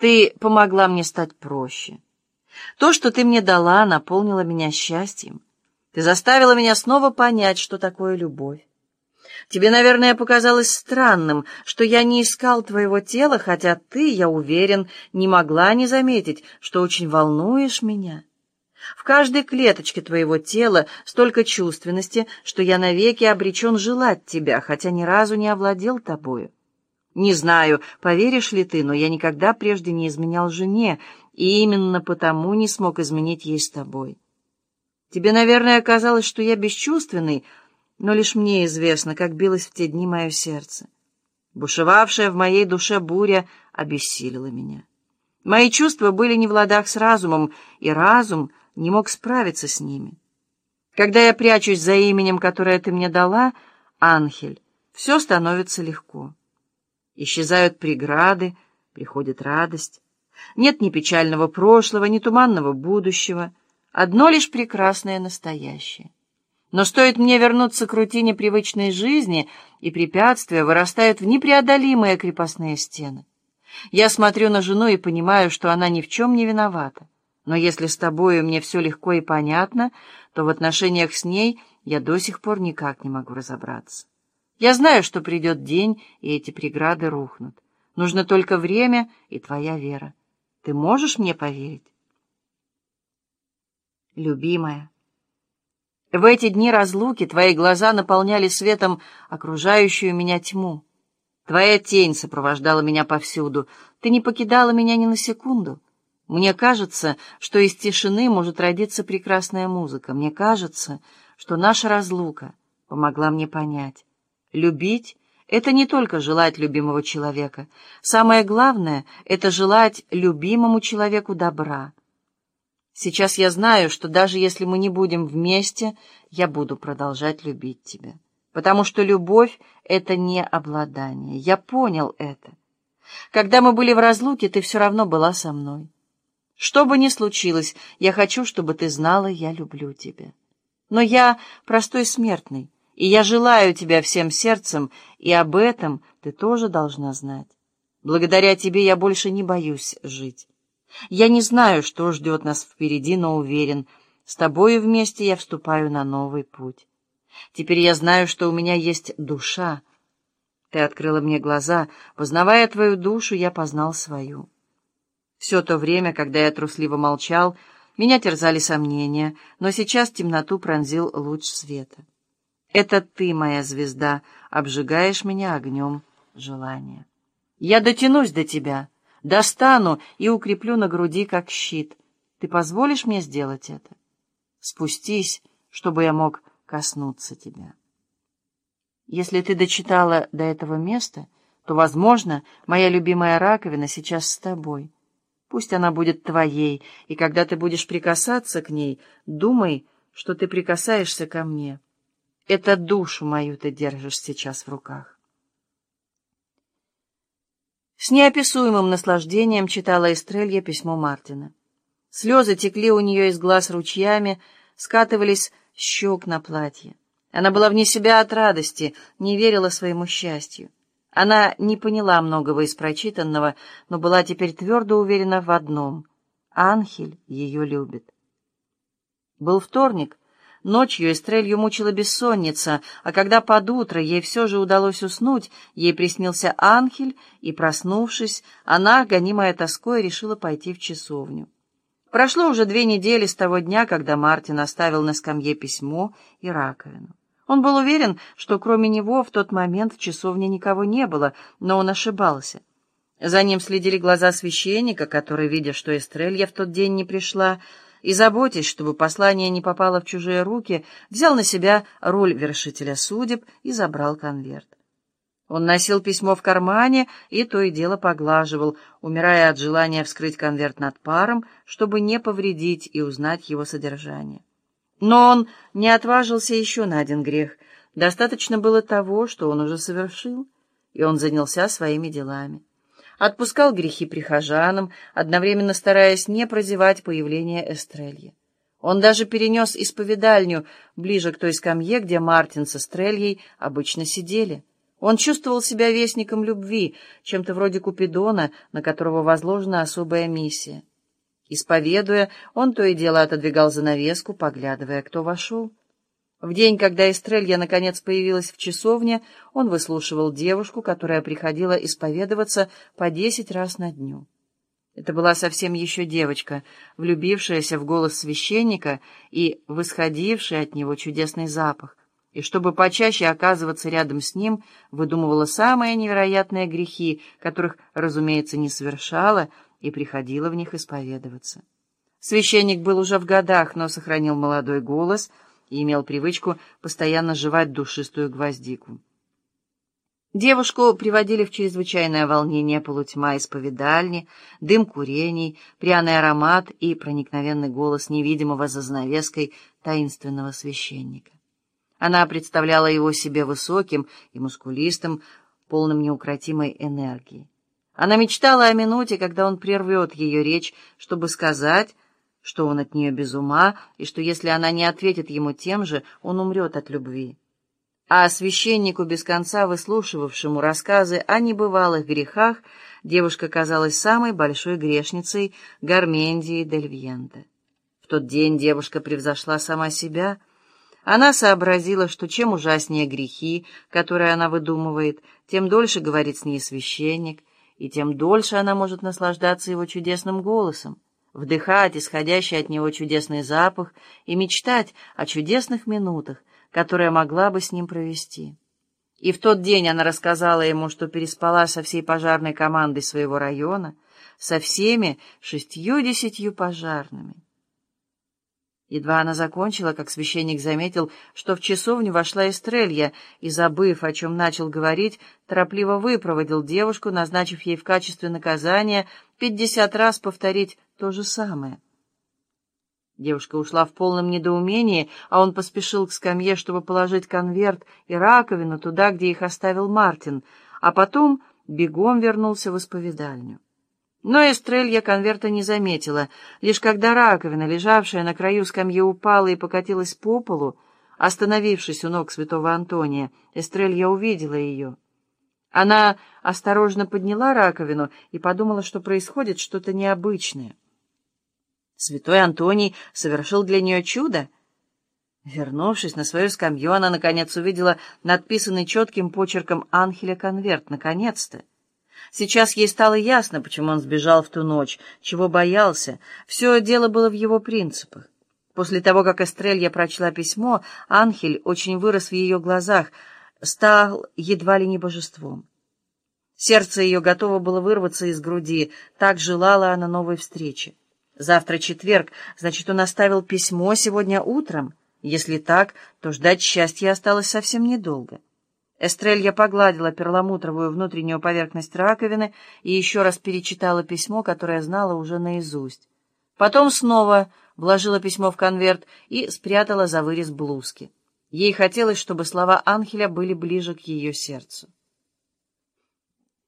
Ты помогла мне стать проще. То, что ты мне дала, наполнило меня счастьем. Ты заставила меня снова понять, что такое любовь. Тебе, наверное, показалось странным, что я не искал твоего тела, хотя ты, я уверен, не могла не заметить, что очень волнуешь меня. В каждой клеточке твоего тела столько чувственности, что я навеки обречен желать тебя, хотя ни разу не овладел тобою. Не знаю, поверишь ли ты, но я никогда прежде не изменял жене, и именно потому не смог изменить ей с тобой. Тебе, наверное, казалось, что я бесчувственный, но лишь мне известно, как билось в те дни мое сердце. Бушевавшая в моей душе буря обессилила меня. Мои чувства были не в ладах с разумом, и разум не мог справиться с ними. Когда я прячусь за именем, которое ты мне дала, Анхель, все становится легко. Исчезают преграды, приходит радость. Нет ни печального прошлого, ни туманного будущего, одно лишь прекрасное настоящее. Но стоит мне вернуться к рутине привычной жизни, и препятствия вырастают в непреодолимые крепостные стены. Я смотрю на жену и понимаю, что она ни в чем не виновата. Но если с тобою мне все легко и понятно, то в отношениях с ней я до сих пор никак не могу разобраться. Я знаю, что придет день, и эти преграды рухнут. Нужно только время и твоя вера. Ты можешь мне поверить? Любимая, в эти дни разлуки твои глаза наполняли светом окружающую меня тьму. Твоя тень сопровождала меня повсюду. Ты не покидала меня ни на секунду. Мне кажется, что из тишины может родиться прекрасная музыка. Мне кажется, что наша разлука помогла мне понять. Любить — это не только желать любимого человека. Самое главное — это желать любимому человеку добра. Сейчас я знаю, что даже если мы не будем вместе, я буду продолжать любить тебя. Потому что любовь — это не обладание. Я понял это. Когда мы были в разлуке, ты все равно была со мной. Что бы ни случилось, я хочу, чтобы ты знала, я люблю тебя. Но я простой смертный. И я желаю тебя всем сердцем, и об этом ты тоже должна знать. Благодаря тебе я больше не боюсь жить. Я не знаю, что ждет нас впереди, но уверен, с тобою вместе я вступаю на новый путь. Теперь я знаю, что у меня есть душа. Ты открыла мне глаза. Познавая твою душу, я познал свою. Все то время, когда я трусливо молчал, меня терзали сомнения, но сейчас темноту пронзил луч света. Это ты, моя звезда, обжигаешь меня огнем желания. Я дотянусь до тебя, достану и укреплю на груди, как щит. Ты позволишь мне сделать это? Спустись, чтобы я мог коснуться тебя. Если ты дочитала до этого места, то, возможно, моя любимая раковина сейчас с тобой. Пусть она будет твоей, и когда ты будешь прикасаться к ней, думай, что ты прикасаешься ко мне. Это душу мою ты держишь сейчас в руках. С неописуемым наслаждением читала Эстрелья письмо Мартина. Слезы текли у нее из глаз ручьями, скатывались щек на платье. Она была вне себя от радости, не верила своему счастью. Она не поняла многого из прочитанного, но была теперь твердо уверена в одном — Анхель ее любит. Был вторник, Ночью Эстрелью мучила бессонница, а когда под утро ей все же удалось уснуть, ей приснился ангель, и, проснувшись, она, гонимая тоской, решила пойти в часовню. Прошло уже две недели с того дня, когда Мартин оставил на скамье письмо и раковину. Он был уверен, что кроме него в тот момент в часовне никого не было, но он ошибался. За ним следили глаза священника, который, видя, что Эстрелья в тот день не пришла, и, заботясь, чтобы послание не попало в чужие руки, взял на себя роль вершителя судеб и забрал конверт. Он носил письмо в кармане и то и дело поглаживал, умирая от желания вскрыть конверт над паром, чтобы не повредить и узнать его содержание. Но он не отважился еще на один грех. Достаточно было того, что он уже совершил, и он занялся своими делами отпускал грехи прихожанам, одновременно стараясь не прозевать появление Эстрельи. Он даже перенес исповедальню ближе к той скамье, где Мартин с Эстрельей обычно сидели. Он чувствовал себя вестником любви, чем-то вроде Купидона, на которого возложена особая миссия. Исповедуя, он то и дело отодвигал занавеску, поглядывая, кто вошел. В день, когда Эстрелья наконец появилась в часовне, он выслушивал девушку, которая приходила исповедоваться по десять раз на дню. Это была совсем еще девочка, влюбившаяся в голос священника и восходившая от него чудесный запах, и чтобы почаще оказываться рядом с ним, выдумывала самые невероятные грехи, которых, разумеется, не совершала, и приходила в них исповедоваться. Священник был уже в годах, но сохранил молодой голос и имел привычку постоянно жевать душистую гвоздику. Девушку приводили в чрезвычайное волнение полутьма исповедальни, дым курений, пряный аромат и проникновенный голос невидимого за занавеской таинственного священника. Она представляла его себе высоким и мускулистым, полным неукротимой энергии. Она мечтала о минуте, когда он прервет ее речь, чтобы сказать, что он от нее без ума, и что если она не ответит ему тем же, он умрет от любви. А священнику, без конца выслушивавшему рассказы о небывалых грехах, девушка казалась самой большой грешницей Гармендии дель Вьенте. В тот день девушка превзошла сама себя. Она сообразила, что чем ужаснее грехи, которые она выдумывает, тем дольше говорит с ней священник, и тем дольше она может наслаждаться его чудесным голосом, вдыхать исходящий от него чудесный запах и мечтать о чудесных минутах, которые могла бы с ним провести. И в тот день она рассказала ему, что переспала со всей пожарной командой своего района, со всеми шестью-десятью пожарными. Едва она закончила, как священник заметил, что в часовню вошла Эстрелья, и, забыв, о чем начал говорить, торопливо выпроводил девушку, назначив ей в качестве наказания пятьдесят раз повторить то же самое. Девушка ушла в полном недоумении, а он поспешил к скамье, чтобы положить конверт и раковину туда, где их оставил Мартин, а потом бегом вернулся в исповедальню. Но Эстрелья конверта не заметила. Лишь когда раковина, лежавшая на краю скамьи, упала и покатилась по полу, остановившись у ног святого Антония, Эстрелья увидела ее. Она осторожно подняла раковину и подумала, что происходит что-то необычное. Святой Антоний совершил для нее чудо. Вернувшись на свою скамью, она, наконец, увидела надписанный четким почерком Анхеля конверт. Наконец-то! Сейчас ей стало ясно, почему он сбежал в ту ночь, чего боялся. Все дело было в его принципах. После того, как Эстрелья прочла письмо, Анхель очень вырос в ее глазах, стал едва ли не божеством. Сердце ее готово было вырваться из груди, так желала она новой встречи. Завтра четверг, значит, он оставил письмо сегодня утром. Если так, то ждать счастья осталось совсем недолго. Эстрелья погладила перламутровую внутреннюю поверхность раковины и еще раз перечитала письмо, которое знала уже наизусть. Потом снова вложила письмо в конверт и спрятала за вырез блузки. Ей хотелось, чтобы слова Анхеля были ближе к ее сердцу.